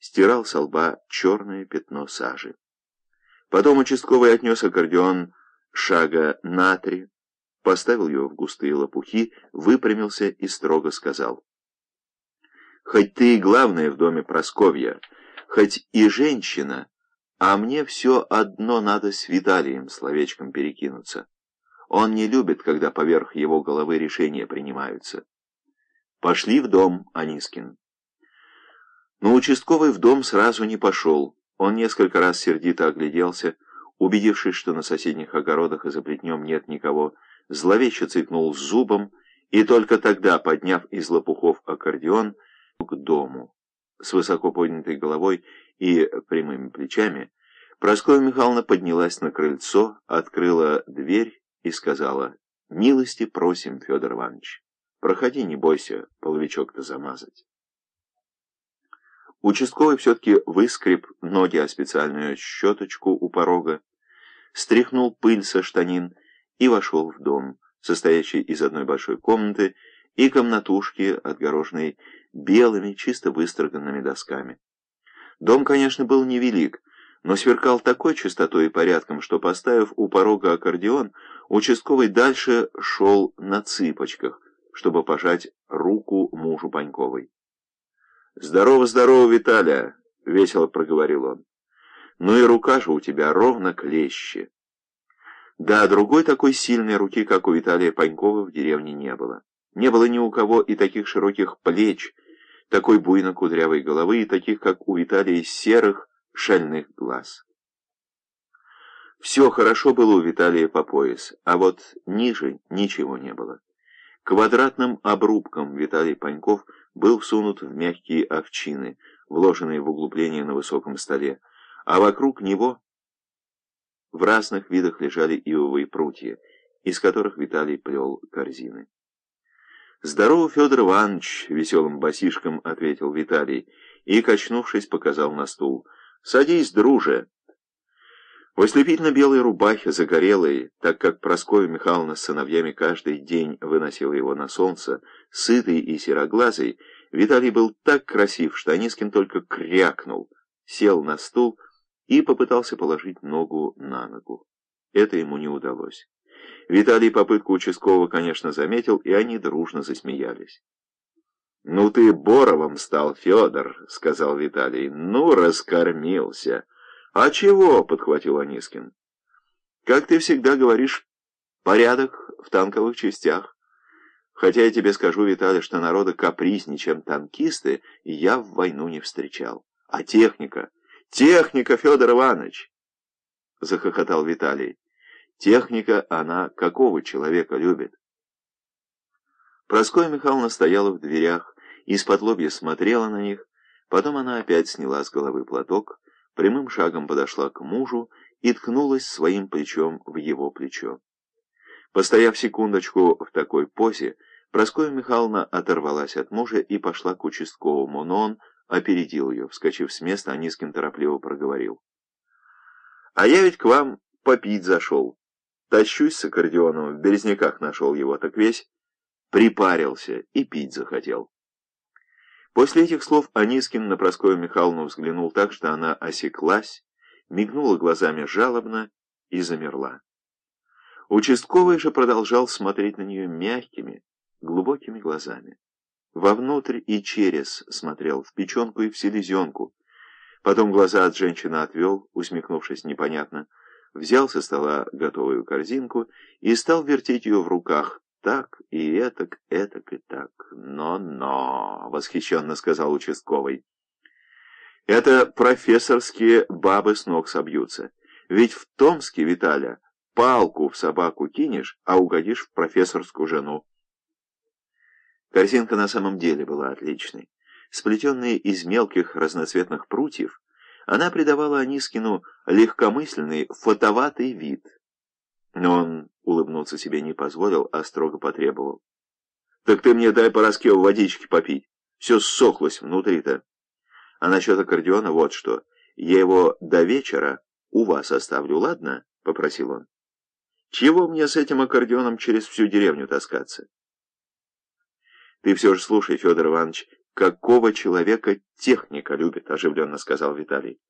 стирал со лба черное пятно сажи. Потом участковый отнес аккордеон шага на три, поставил его в густые лопухи, выпрямился и строго сказал. «Хоть ты и главная в доме Просковья, хоть и женщина, а мне все одно надо с Виталием словечком перекинуться. Он не любит, когда поверх его головы решения принимаются. Пошли в дом, Анискин». Но участковый в дом сразу не пошел. Он несколько раз сердито огляделся, убедившись, что на соседних огородах и за плетнем нет никого, зловеще цыкнул зубом и только тогда, подняв из лопухов аккордеон, к дому. С высоко поднятой головой и прямыми плечами Прасковья Михайловна поднялась на крыльцо, открыла дверь и сказала «Милости просим, Федор Иванович. Проходи, не бойся, половичок-то замазать». Участковый все-таки выскреб ноги о специальную щеточку у порога, стряхнул пыль со штанин и вошел в дом, состоящий из одной большой комнаты и комнатушки, отгороженной белыми, чисто выстроганными досками. Дом, конечно, был невелик, но сверкал такой чистотой и порядком, что, поставив у порога аккордеон, участковый дальше шел на цыпочках, чтобы пожать руку мужу Паньковой. «Здорово, здорово, Виталя!» — весело проговорил он. «Ну и рука же у тебя ровно клещи». Да, другой такой сильной руки, как у Виталия Панькова, в деревне не было. Не было ни у кого и таких широких плеч, такой буйно-кудрявой головы, и таких, как у Виталия, серых, шальных глаз. Все хорошо было у Виталия по пояс, а вот ниже ничего не было. Квадратным обрубком Виталий Паньков был всунут в мягкие овчины, вложенные в углубление на высоком столе, а вокруг него в разных видах лежали ивовые прутья, из которых Виталий плел корзины. «Здорово, Федор Иванович!» — веселым басишком ответил Виталий и, качнувшись, показал на стул. «Садись, друже!» В ослепительно-белой рубахе, загорелой, так как Прасковья Михайловна с сыновьями каждый день выносила его на солнце, сытый и сероглазый, Виталий был так красив, что Анискин только крякнул, сел на стул и попытался положить ногу на ногу. Это ему не удалось. Виталий попытку участкового, конечно, заметил, и они дружно засмеялись. «Ну ты Боровым стал, Федор», — сказал Виталий. «Ну, раскормился». «А чего?» — подхватил Анискин. «Как ты всегда говоришь, порядок в танковых частях. Хотя я тебе скажу, Виталий, что народа капризнее, чем танкисты, я в войну не встречал. А техника? Техника, Федор Иванович!» — захохотал Виталий. «Техника, она какого человека любит?» Проскоя Михайловна стояла в дверях, из-под лобья смотрела на них, потом она опять сняла с головы платок, прямым шагом подошла к мужу и ткнулась своим плечом в его плечо. Постояв секундочку в такой позе, Проскоя Михайловна оторвалась от мужа и пошла к участковому, но он опередил ее. Вскочив с места, Анискин торопливо проговорил. «А я ведь к вам попить зашел. Тащусь с аккордеоном, в Березняках нашел его, так весь припарился и пить захотел». После этих слов Анискин на Проскою Михайловну взглянул так, что она осеклась, мигнула глазами жалобно и замерла. Участковый же продолжал смотреть на нее мягкими, глубокими глазами. Вовнутрь и через смотрел, в печенку и в селезенку. Потом глаза от женщины отвел, усмехнувшись непонятно, взял со стола готовую корзинку и стал вертеть ее в руках, так и этак, этак и так. Но-но, восхищенно сказал участковый. Это профессорские бабы с ног собьются. Ведь в Томске, Виталя, палку в собаку кинешь, а угодишь в профессорскую жену. Корзинка на самом деле была отличной. Сплетенная из мелких разноцветных прутьев, она придавала Анискину легкомысленный, фотоватый вид. Но он улыбнуться себе не позволил, а строго потребовал. «Так ты мне дай по раскеву водички попить. Все ссохлось внутри-то. А насчет аккордеона вот что. Я его до вечера у вас оставлю, ладно?» — попросил он. «Чего мне с этим аккордеоном через всю деревню таскаться?» «Ты все же слушай, Федор Иванович, какого человека техника любит», — оживленно сказал Виталий.